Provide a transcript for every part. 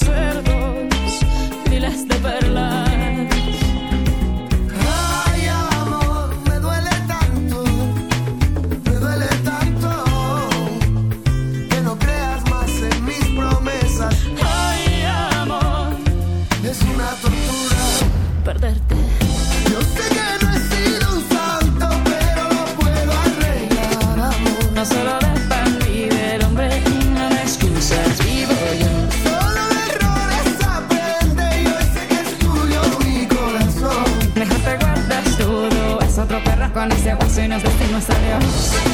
recuerdos, miles de perlas. nos destino salió.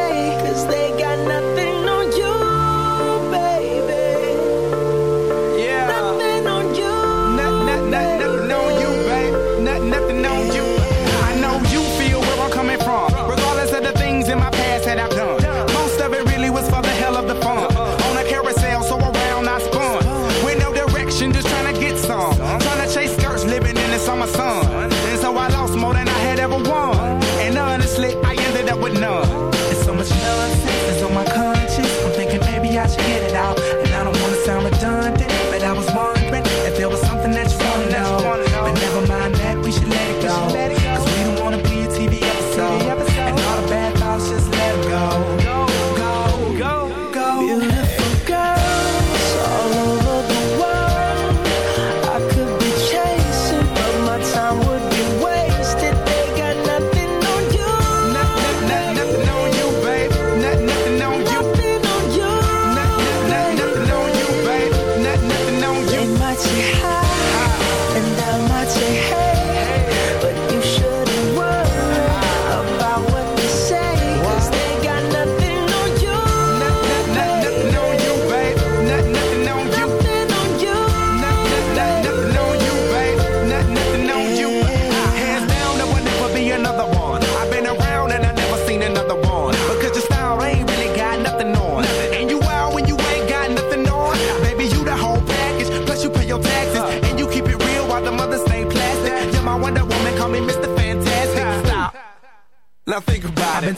and that's right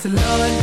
to London,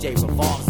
DJ revolves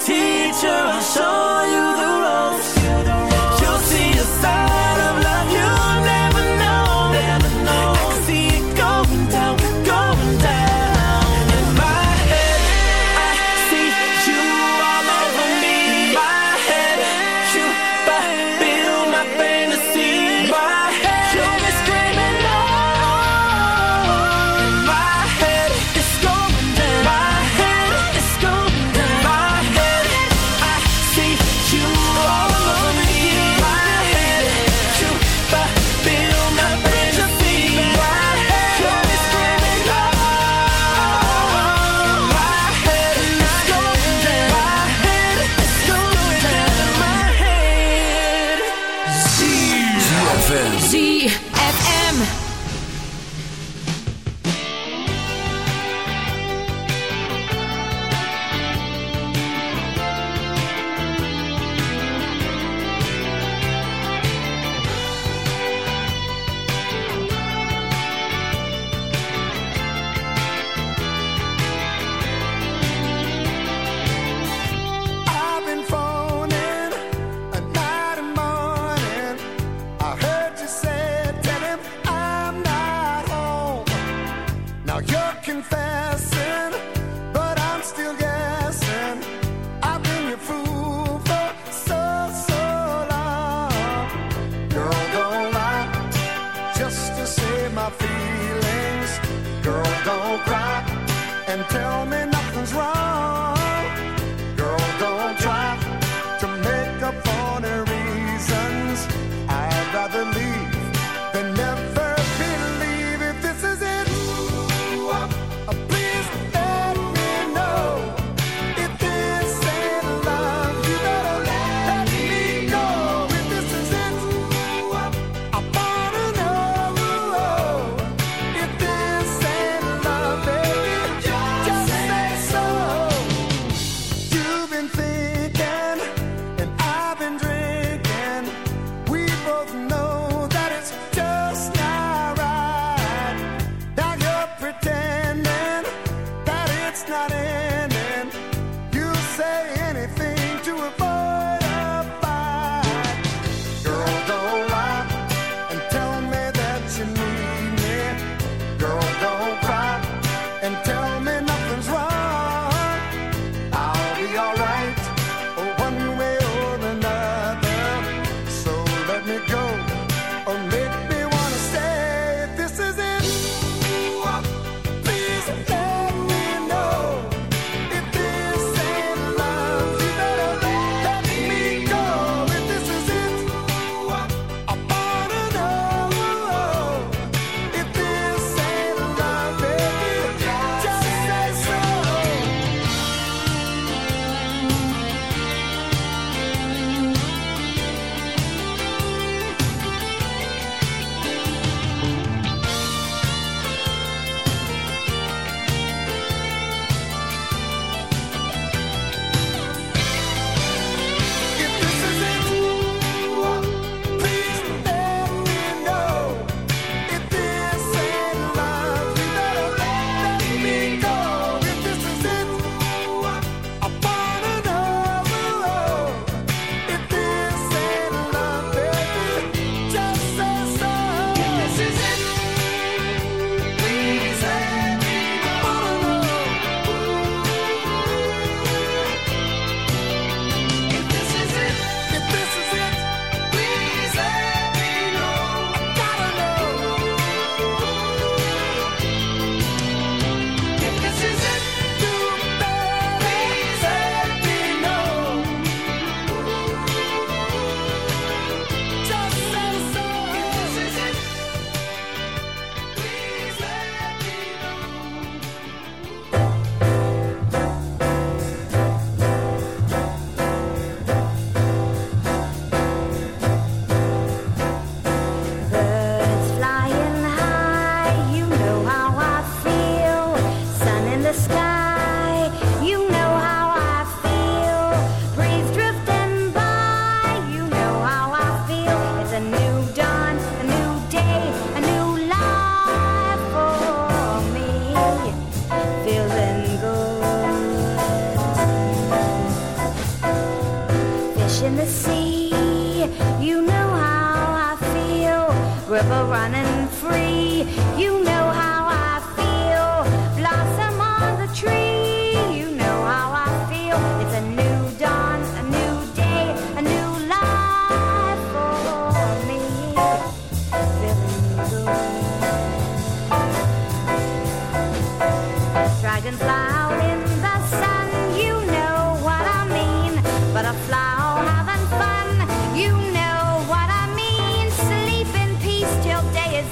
teacher, I'll show you the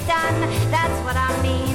sun. That's what I mean.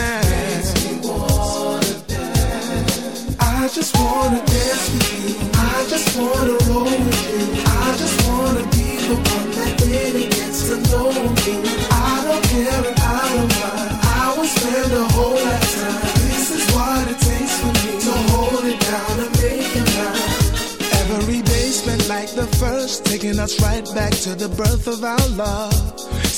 Just wanna dance with you. I just wanna roll with you. I just wanna be the one that really gets to know you. I don't care and I don't mind. I will spend a whole lifetime. This is what it takes for me to hold it down and make it mine. Every day spent like the first, taking us right back to the birth of our love.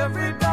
Everybody.